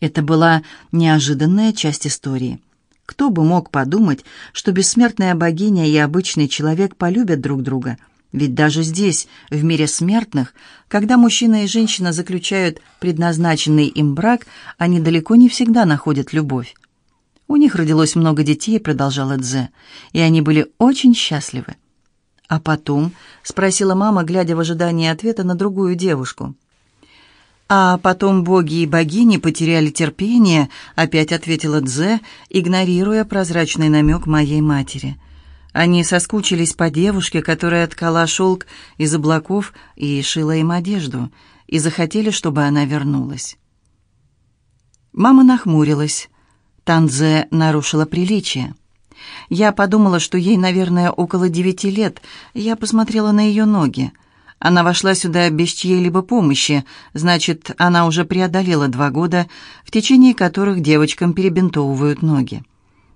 Это была неожиданная часть истории. Кто бы мог подумать, что бессмертная богиня и обычный человек полюбят друг друга? Ведь даже здесь, в мире смертных, когда мужчина и женщина заключают предназначенный им брак, они далеко не всегда находят любовь. У них родилось много детей, продолжала Дзе, и они были очень счастливы. А потом, спросила мама, глядя в ожидании ответа на другую девушку. А потом боги и богини потеряли терпение, опять ответила Дзе, игнорируя прозрачный намек моей матери. Они соскучились по девушке, которая ткала шелк из облаков и шила им одежду, и захотели, чтобы она вернулась. Мама нахмурилась. Танзе нарушила приличие. Я подумала, что ей, наверное, около девяти лет. Я посмотрела на ее ноги. Она вошла сюда без чьей-либо помощи, значит, она уже преодолела два года, в течение которых девочкам перебинтовывают ноги.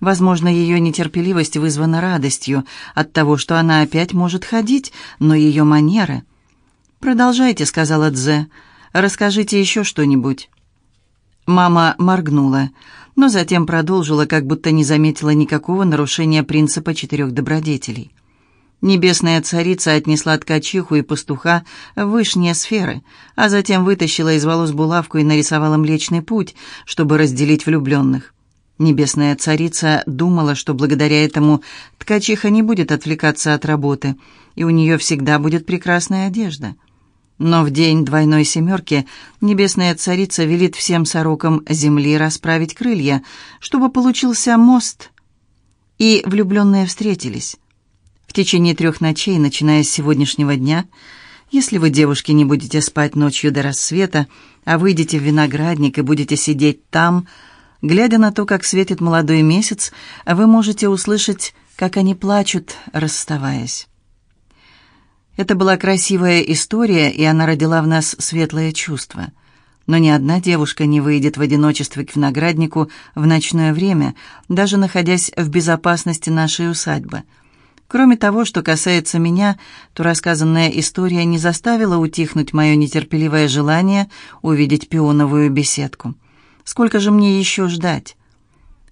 Возможно, ее нетерпеливость вызвана радостью от того, что она опять может ходить, но ее манеры... «Продолжайте», — сказала Дзе. «Расскажите еще что-нибудь». Мама моргнула, но затем продолжила, как будто не заметила никакого нарушения принципа четырех добродетелей. Небесная царица отнесла ткачиху и пастуха в вышние сферы, а затем вытащила из волос булавку и нарисовала Млечный Путь, чтобы разделить влюбленных. Небесная царица думала, что благодаря этому ткачиха не будет отвлекаться от работы, и у нее всегда будет прекрасная одежда. Но в день двойной семерки небесная царица велит всем сорокам земли расправить крылья, чтобы получился мост, и влюбленные встретились течение трех ночей, начиная с сегодняшнего дня, если вы, девушки, не будете спать ночью до рассвета, а выйдете в виноградник и будете сидеть там, глядя на то, как светит молодой месяц, вы можете услышать, как они плачут, расставаясь. Это была красивая история, и она родила в нас светлое чувство. Но ни одна девушка не выйдет в одиночестве к винограднику в ночное время, даже находясь в безопасности нашей усадьбы – Кроме того, что касается меня, то рассказанная история не заставила утихнуть мое нетерпеливое желание увидеть пионовую беседку. Сколько же мне еще ждать?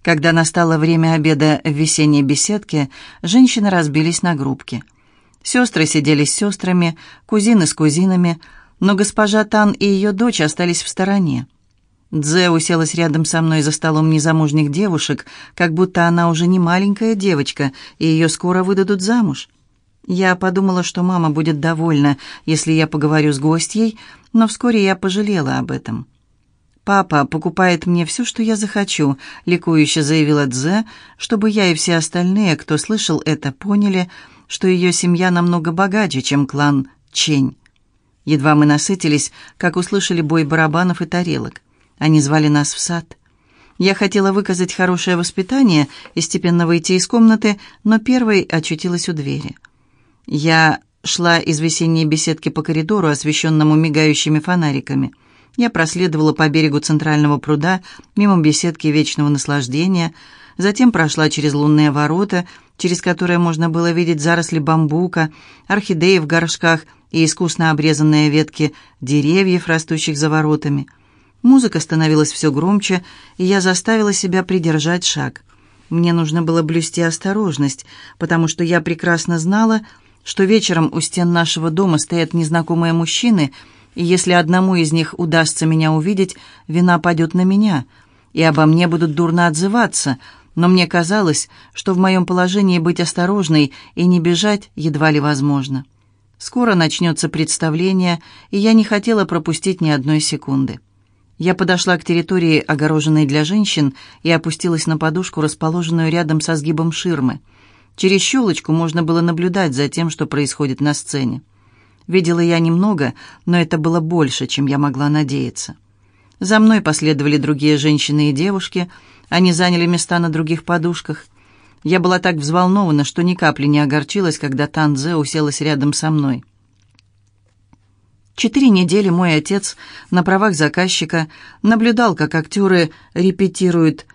Когда настало время обеда в весенней беседке, женщины разбились на группки. Сестры сидели с сестрами, кузины с кузинами, но госпожа Тан и ее дочь остались в стороне. Дзе уселась рядом со мной за столом незамужних девушек, как будто она уже не маленькая девочка, и ее скоро выдадут замуж. Я подумала, что мама будет довольна, если я поговорю с гостьей, но вскоре я пожалела об этом. «Папа покупает мне все, что я захочу», — ликующе заявила Дзе, чтобы я и все остальные, кто слышал это, поняли, что ее семья намного богаче, чем клан Чень. Едва мы насытились, как услышали бой барабанов и тарелок. Они звали нас в сад. Я хотела выказать хорошее воспитание и степенно выйти из комнаты, но первой очутилась у двери. Я шла из весенней беседки по коридору, освещенному мигающими фонариками. Я проследовала по берегу центрального пруда, мимо беседки вечного наслаждения, затем прошла через лунные ворота, через которые можно было видеть заросли бамбука, орхидеи в горшках и искусно обрезанные ветки деревьев, растущих за воротами – Музыка становилась все громче, и я заставила себя придержать шаг. Мне нужно было блюсти осторожность, потому что я прекрасно знала, что вечером у стен нашего дома стоят незнакомые мужчины, и если одному из них удастся меня увидеть, вина падет на меня, и обо мне будут дурно отзываться, но мне казалось, что в моем положении быть осторожной и не бежать едва ли возможно. Скоро начнется представление, и я не хотела пропустить ни одной секунды. Я подошла к территории, огороженной для женщин, и опустилась на подушку, расположенную рядом со сгибом ширмы. Через щелочку можно было наблюдать за тем, что происходит на сцене. Видела я немного, но это было больше, чем я могла надеяться. За мной последовали другие женщины и девушки, они заняли места на других подушках. Я была так взволнована, что ни капли не огорчилась, когда Танзе уселась рядом со мной. Четыре недели мой отец на правах заказчика наблюдал, как актеры репетируют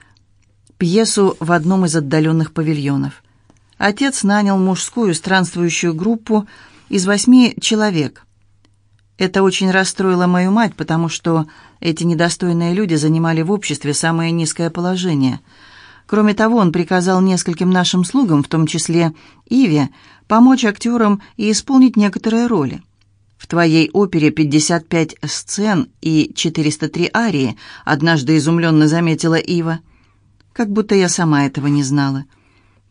пьесу в одном из отдаленных павильонов. Отец нанял мужскую странствующую группу из восьми человек. Это очень расстроило мою мать, потому что эти недостойные люди занимали в обществе самое низкое положение. Кроме того, он приказал нескольким нашим слугам, в том числе Иве, помочь актерам и исполнить некоторые роли. В твоей опере 55 сцен и 403 арии, однажды изумленно заметила Ива. Как будто я сама этого не знала.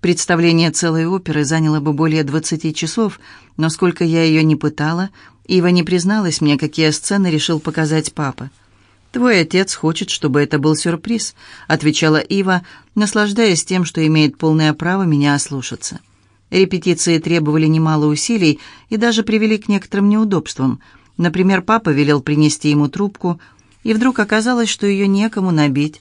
Представление целой оперы заняло бы более 20 часов, но сколько я ее не пытала, Ива не призналась мне, какие сцены решил показать папа. «Твой отец хочет, чтобы это был сюрприз», — отвечала Ива, наслаждаясь тем, что имеет полное право меня ослушаться. Репетиции требовали немало усилий и даже привели к некоторым неудобствам. Например, папа велел принести ему трубку, и вдруг оказалось, что ее некому набить.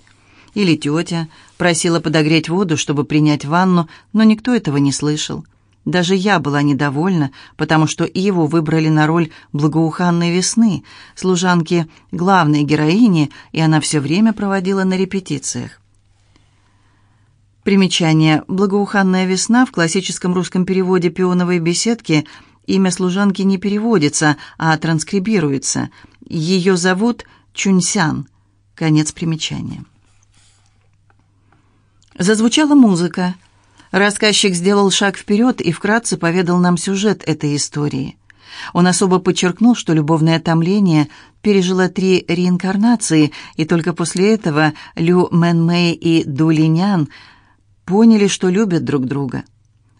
Или тетя просила подогреть воду, чтобы принять ванну, но никто этого не слышал. Даже я была недовольна, потому что его выбрали на роль благоуханной весны, служанки главной героини, и она все время проводила на репетициях. Примечание. «Благоуханная весна» в классическом русском переводе «Пионовой беседки» имя служанки не переводится, а транскрибируется. Ее зовут Чунсян. Конец примечания. Зазвучала музыка. Рассказчик сделал шаг вперед и вкратце поведал нам сюжет этой истории. Он особо подчеркнул, что любовное томление пережило три реинкарнации, и только после этого Лю Мэн Мэй и Ду Линян поняли, что любят друг друга.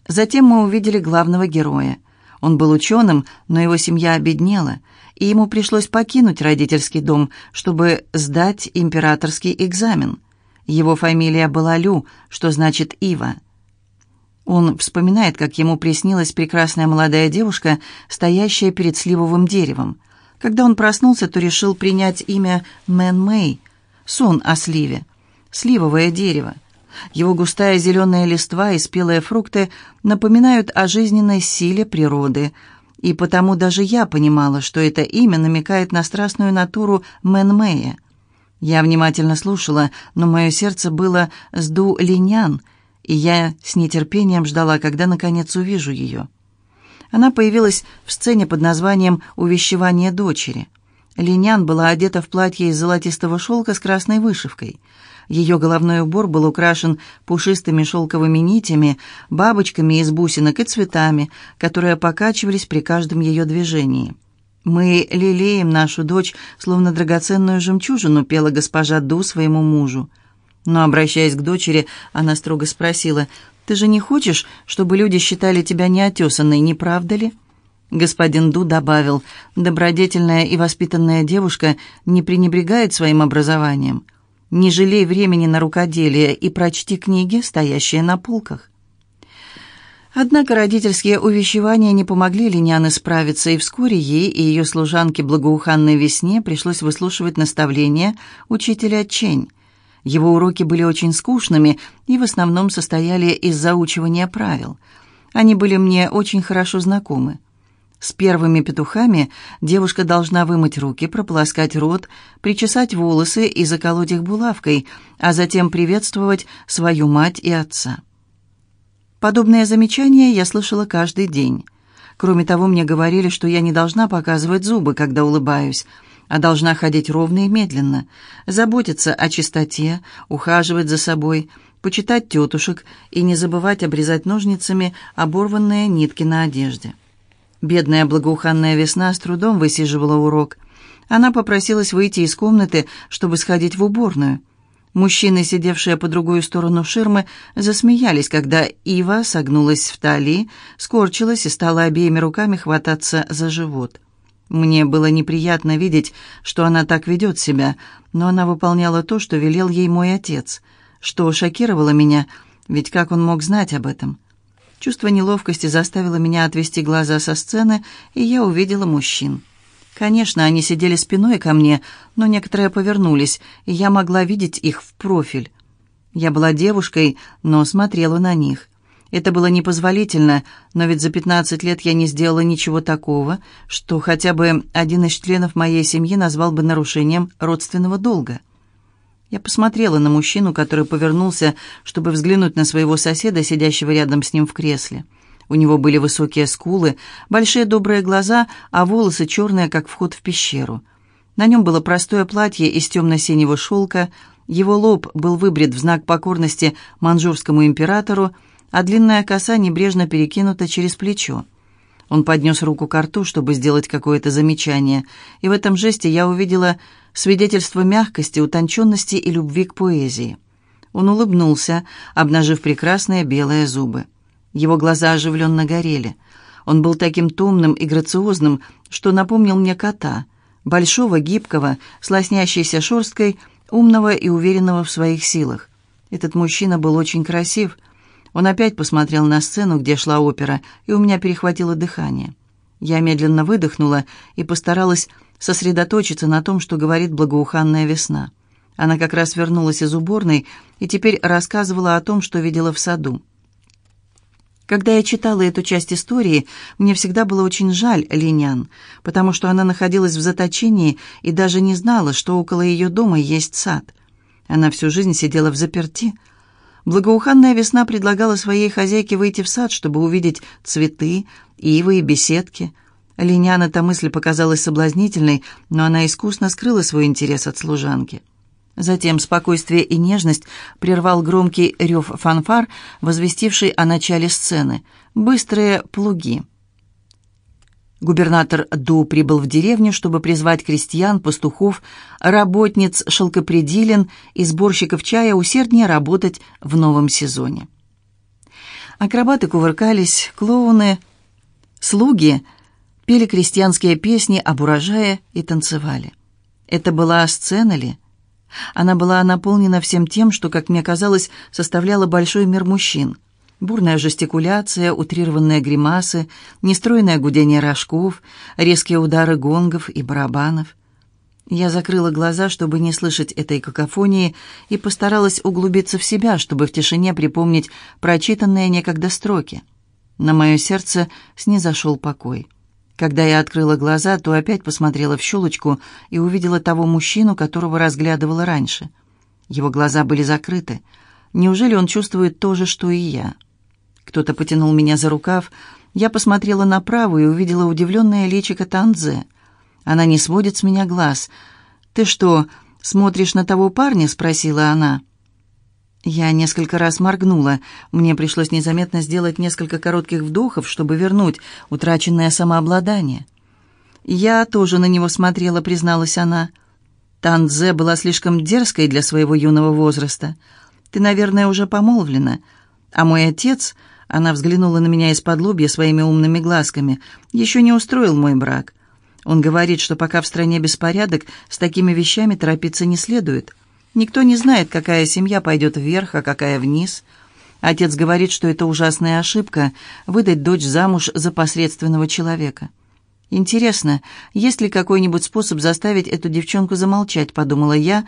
Затем мы увидели главного героя. Он был ученым, но его семья обеднела, и ему пришлось покинуть родительский дом, чтобы сдать императорский экзамен. Его фамилия была Лю, что значит «Ива». Он вспоминает, как ему приснилась прекрасная молодая девушка, стоящая перед сливовым деревом. Когда он проснулся, то решил принять имя Мэн Мэй, сон о сливе, сливовое дерево. Его густая зеленая листва и спелые фрукты напоминают о жизненной силе природы, и потому даже я понимала, что это имя намекает на страстную натуру Мэн Мэя. Я внимательно слушала, но мое сердце было с Ду Линян — и я с нетерпением ждала, когда, наконец, увижу ее. Она появилась в сцене под названием «Увещевание дочери». Линян была одета в платье из золотистого шелка с красной вышивкой. Ее головной убор был украшен пушистыми шелковыми нитями, бабочками из бусинок и цветами, которые покачивались при каждом ее движении. «Мы лелеем нашу дочь, словно драгоценную жемчужину», — пела госпожа Ду своему мужу. Но, обращаясь к дочери, она строго спросила, «Ты же не хочешь, чтобы люди считали тебя неотесанной, не правда ли?» Господин Ду добавил, «Добродетельная и воспитанная девушка не пренебрегает своим образованием. Не жалей времени на рукоделие и прочти книги, стоящие на полках». Однако родительские увещевания не помогли Линяне справиться, и вскоре ей и ее служанке благоуханной весне пришлось выслушивать наставления учителя Чень. Его уроки были очень скучными и в основном состояли из заучивания правил. Они были мне очень хорошо знакомы. С первыми петухами девушка должна вымыть руки, прополоскать рот, причесать волосы и заколоть их булавкой, а затем приветствовать свою мать и отца. Подобные замечания я слышала каждый день. Кроме того, мне говорили, что я не должна показывать зубы, когда улыбаюсь, а должна ходить ровно и медленно, заботиться о чистоте, ухаживать за собой, почитать тетушек и не забывать обрезать ножницами оборванные нитки на одежде. Бедная благоуханная весна с трудом высиживала урок. Она попросилась выйти из комнаты, чтобы сходить в уборную. Мужчины, сидевшие по другую сторону ширмы, засмеялись, когда Ива согнулась в талии, скорчилась и стала обеими руками хвататься за живот. Мне было неприятно видеть, что она так ведет себя, но она выполняла то, что велел ей мой отец, что шокировало меня, ведь как он мог знать об этом? Чувство неловкости заставило меня отвести глаза со сцены, и я увидела мужчин. Конечно, они сидели спиной ко мне, но некоторые повернулись, и я могла видеть их в профиль. Я была девушкой, но смотрела на них. Это было непозволительно, но ведь за 15 лет я не сделала ничего такого, что хотя бы один из членов моей семьи назвал бы нарушением родственного долга. Я посмотрела на мужчину, который повернулся, чтобы взглянуть на своего соседа, сидящего рядом с ним в кресле. У него были высокие скулы, большие добрые глаза, а волосы черные, как вход в пещеру. На нем было простое платье из темно-синего шелка, его лоб был выбрит в знак покорности манжурскому императору, а длинная коса небрежно перекинута через плечо. Он поднес руку к рту, чтобы сделать какое-то замечание, и в этом жесте я увидела свидетельство мягкости, утонченности и любви к поэзии. Он улыбнулся, обнажив прекрасные белые зубы. Его глаза оживленно горели. Он был таким томным и грациозным, что напомнил мне кота, большого, гибкого, с лоснящейся шерсткой, умного и уверенного в своих силах. Этот мужчина был очень красив. Он опять посмотрел на сцену, где шла опера, и у меня перехватило дыхание. Я медленно выдохнула и постаралась сосредоточиться на том, что говорит благоуханная весна. Она как раз вернулась из уборной и теперь рассказывала о том, что видела в саду. Когда я читала эту часть истории, мне всегда было очень жаль Линян, потому что она находилась в заточении и даже не знала, что около ее дома есть сад. Она всю жизнь сидела в заперти. Благоуханная весна предлагала своей хозяйке выйти в сад, чтобы увидеть цветы, ивы и беседки. Линян эта мысль показалась соблазнительной, но она искусно скрыла свой интерес от служанки. Затем спокойствие и нежность прервал громкий рев фанфар, возвестивший о начале сцены. Быстрые плуги. Губернатор Ду прибыл в деревню, чтобы призвать крестьян, пастухов, работниц, шелкопредилен и сборщиков чая усерднее работать в новом сезоне. Акробаты кувыркались, клоуны, слуги пели крестьянские песни об урожае и танцевали. Это была сцена ли? Она была наполнена всем тем, что, как мне казалось, составляло большой мир мужчин. Бурная жестикуляция, утрированные гримасы, нестройное гудение рожков, резкие удары гонгов и барабанов. Я закрыла глаза, чтобы не слышать этой какофонии, и постаралась углубиться в себя, чтобы в тишине припомнить прочитанные некогда строки. На мое сердце снизошел покой. Когда я открыла глаза, то опять посмотрела в щелочку и увидела того мужчину, которого разглядывала раньше. Его глаза были закрыты. Неужели он чувствует то же, что и я? Кто-то потянул меня за рукав. Я посмотрела направо и увидела удивленное личико Танзе. Она не сводит с меня глаз. «Ты что, смотришь на того парня?» — спросила она. Я несколько раз моргнула. Мне пришлось незаметно сделать несколько коротких вдохов, чтобы вернуть утраченное самообладание. «Я тоже на него смотрела», — призналась она. «Танзе была слишком дерзкой для своего юного возраста. Ты, наверное, уже помолвлена. А мой отец...» — она взглянула на меня из-под лобья своими умными глазками. «Еще не устроил мой брак. Он говорит, что пока в стране беспорядок, с такими вещами торопиться не следует». Никто не знает, какая семья пойдет вверх, а какая вниз. Отец говорит, что это ужасная ошибка – выдать дочь замуж за посредственного человека. «Интересно, есть ли какой-нибудь способ заставить эту девчонку замолчать?» – подумала я,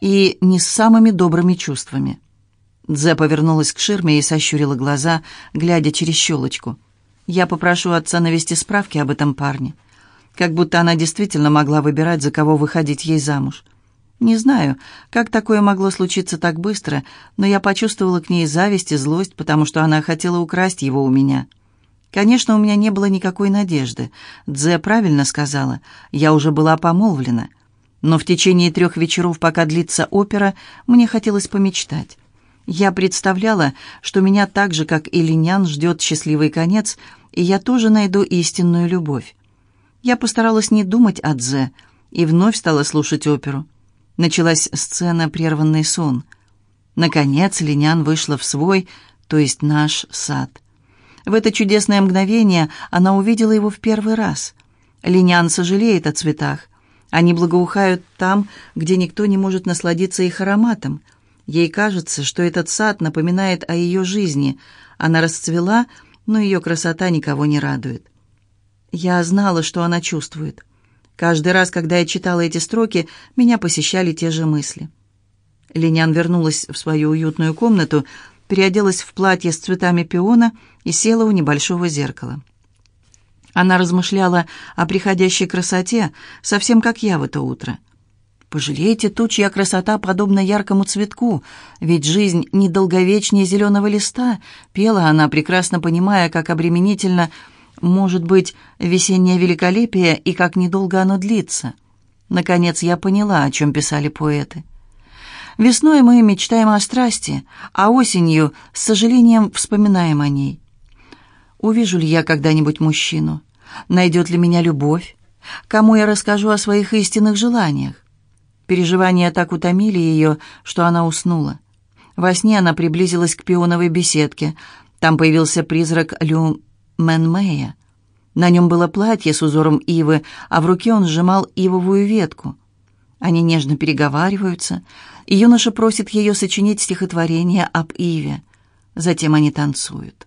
и не с самыми добрыми чувствами. Дзе повернулась к ширме и сощурила глаза, глядя через щелочку. «Я попрошу отца навести справки об этом парне. Как будто она действительно могла выбирать, за кого выходить ей замуж». Не знаю, как такое могло случиться так быстро, но я почувствовала к ней зависть и злость, потому что она хотела украсть его у меня. Конечно, у меня не было никакой надежды. Дзе правильно сказала, я уже была помолвлена. Но в течение трех вечеров, пока длится опера, мне хотелось помечтать. Я представляла, что меня так же, как и Линян, ждет счастливый конец, и я тоже найду истинную любовь. Я постаралась не думать о Дзе и вновь стала слушать оперу. Началась сцена «Прерванный сон». Наконец Линян вышла в свой, то есть наш сад. В это чудесное мгновение она увидела его в первый раз. Линян сожалеет о цветах. Они благоухают там, где никто не может насладиться их ароматом. Ей кажется, что этот сад напоминает о ее жизни. Она расцвела, но ее красота никого не радует. Я знала, что она чувствует. Каждый раз, когда я читала эти строки, меня посещали те же мысли. Линян вернулась в свою уютную комнату, переоделась в платье с цветами пиона и села у небольшого зеркала. Она размышляла о приходящей красоте, совсем как я в это утро. Пожалейте ту, чья красота подобна яркому цветку, ведь жизнь недолговечнее зеленого листа, пела она, прекрасно понимая, как обременительно может быть весеннее великолепие и как недолго оно длится. Наконец я поняла, о чем писали поэты. Весной мы мечтаем о страсти, а осенью с сожалением вспоминаем о ней. Увижу ли я когда-нибудь мужчину? Найдет ли меня любовь? Кому я расскажу о своих истинных желаниях? Переживания так утомили ее, что она уснула. Во сне она приблизилась к пионовой беседке. Там появился призрак Лю Мэнмэя. На нем было платье с узором ивы, а в руке он сжимал ивовую ветку. Они нежно переговариваются, и юноша просит ее сочинить стихотворение об иве. Затем они танцуют.